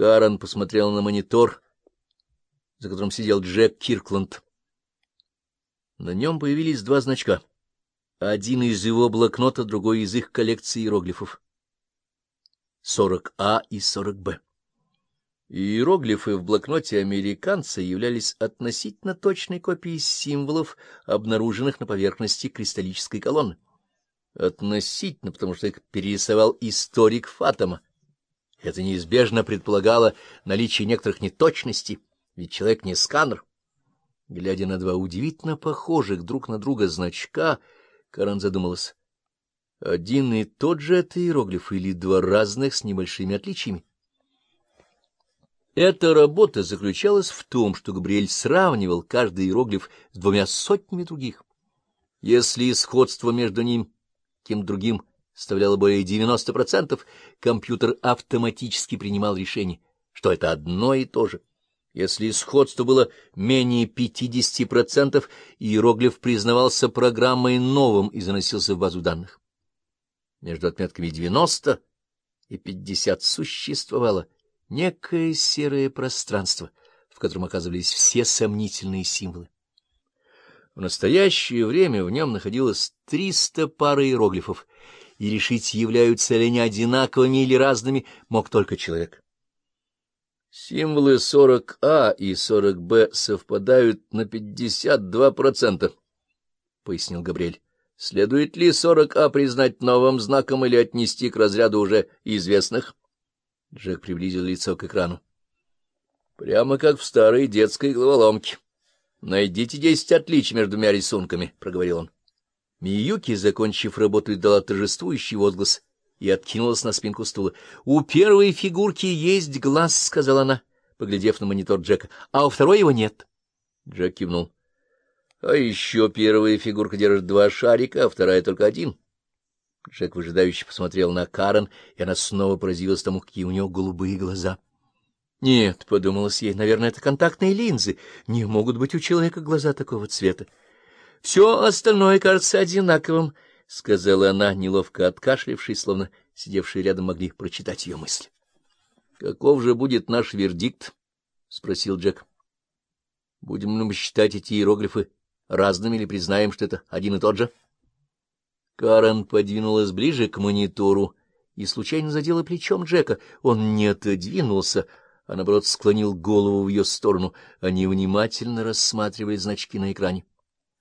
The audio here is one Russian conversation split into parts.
Карен посмотрел на монитор, за которым сидел Джек Киркланд. На нем появились два значка. Один из его блокнота, другой из их коллекции иероглифов. 40А и 40Б. Иероглифы в блокноте американца являлись относительно точной копией символов, обнаруженных на поверхности кристаллической колонны. Относительно, потому что их перерисовал историк Фатома. Это неизбежно предполагало наличие некоторых неточностей, ведь человек не сканер. Глядя на два удивительно похожих друг на друга значка, Карен задумалась. Один и тот же это иероглиф или два разных с небольшими отличиями? Эта работа заключалась в том, что Габриэль сравнивал каждый иероглиф с двумя сотнями других. Если сходство между ним кем другим составляло более 90%, компьютер автоматически принимал решение, что это одно и то же. Если сходство было менее 50%, иероглиф признавался программой новым и заносился в базу данных. Между отметками 90 и 50 существовало некое серое пространство, в котором оказывались все сомнительные символы. В настоящее время в нем находилось 300 пар иероглифов, и решить, являются ли они одинаковыми или разными, мог только человек. Символы 40А и 40Б совпадают на 52%, — пояснил Габриэль. Следует ли 40А признать новым знаком или отнести к разряду уже известных? Джек приблизил лицо к экрану. Прямо как в старой детской головоломке. Найдите десять отличий между двумя рисунками, — проговорил он. Миюки, закончив работу, дала торжествующий возглас и откинулась на спинку стула. — У первой фигурки есть глаз, — сказала она, поглядев на монитор Джека, — а у второй его нет. Джек кивнул. — А еще первая фигурка держит два шарика, а вторая только один. Джек выжидающе посмотрел на Карен, и она снова поразилась тому, какие у него голубые глаза. — Нет, — подумалось ей, — наверное, это контактные линзы. Не могут быть у человека глаза такого цвета. — Все остальное кажется одинаковым, — сказала она, неловко откашлившись, словно сидевшие рядом могли прочитать ее мысли. — Каков же будет наш вердикт? — спросил Джек. — Будем ли мы считать эти иероглифы разными или признаем, что это один и тот же? — Карен подвинулась ближе к монитору и случайно задела плечом Джека. Он не отодвинулся, а, наоборот, склонил голову в ее сторону. Они внимательно рассматривали значки на экране.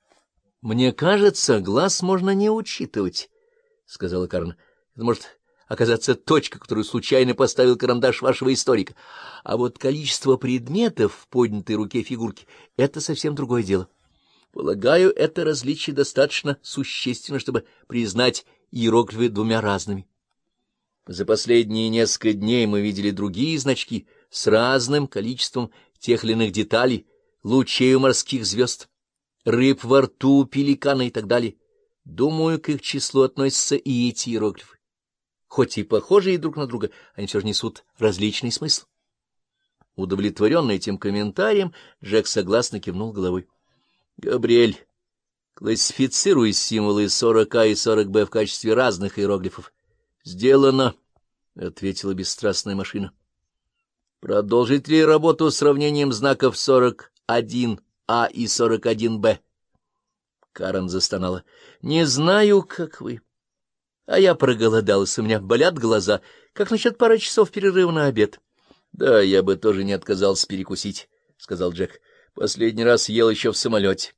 — Мне кажется, глаз можно не учитывать, — сказала Карен. — Это может оказаться точка, которую случайно поставил карандаш вашего историка. А вот количество предметов в поднятой руке фигурки — это совсем другое дело. — Полагаю, это различие достаточно существенно, чтобы признать иероглифы двумя разными. За последние несколько дней мы видели другие значки с разным количеством тех или иных деталей, лучей морских звезд, рыб во рту, пеликана и так далее. Думаю, к их числу относятся и эти иероглифы. Хоть и похожие друг на друга, они все же несут различный смысл. Удовлетворенный этим комментарием, Джек согласно кивнул головой. Габриэль, классифицируй символы 40А и 40Б в качестве разных иероглифов. — Сделано, — ответила бесстрастная машина. — Продолжить ли работу с сравнением знаков 41А и 41Б? Карен застонала. — Не знаю, как вы. А я проголодалась, у меня болят глаза. Как насчет пары часов перерыва на обед? — Да, я бы тоже не отказался перекусить, — сказал Джек. Последний раз ел еще в самолете.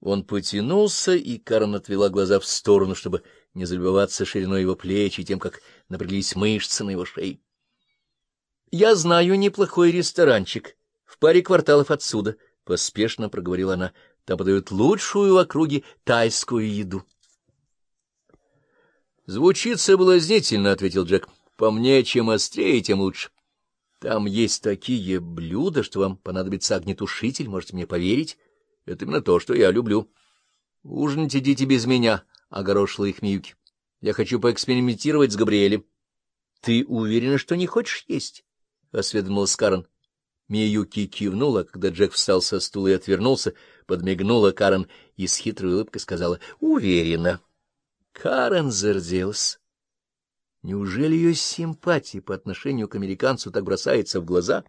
Он потянулся, и Карен отвела глаза в сторону, чтобы не залюбоваться шириной его плеч и тем, как напряглись мышцы на его шее. — Я знаю неплохой ресторанчик в паре кварталов отсюда, — поспешно проговорила она. — Там подают лучшую в округе тайскую еду. — Звучит соблазнительно, — ответил Джек. — По мне, чем острее, тем лучше. Там есть такие блюда, что вам понадобится огнетушитель, можете мне поверить. Это именно то, что я люблю. Ужинать идите без меня, — огорошила их Миюки. Я хочу поэкспериментировать с Габриэлем. — Ты уверена, что не хочешь есть? — осведомилась Карен. Миюки кивнула, когда Джек встал со стула и отвернулся, подмигнула Карен и с хитрой улыбкой сказала «Уверена». Карен зарделась. Неужели ее симпатия по отношению к американцу так бросается в глаза?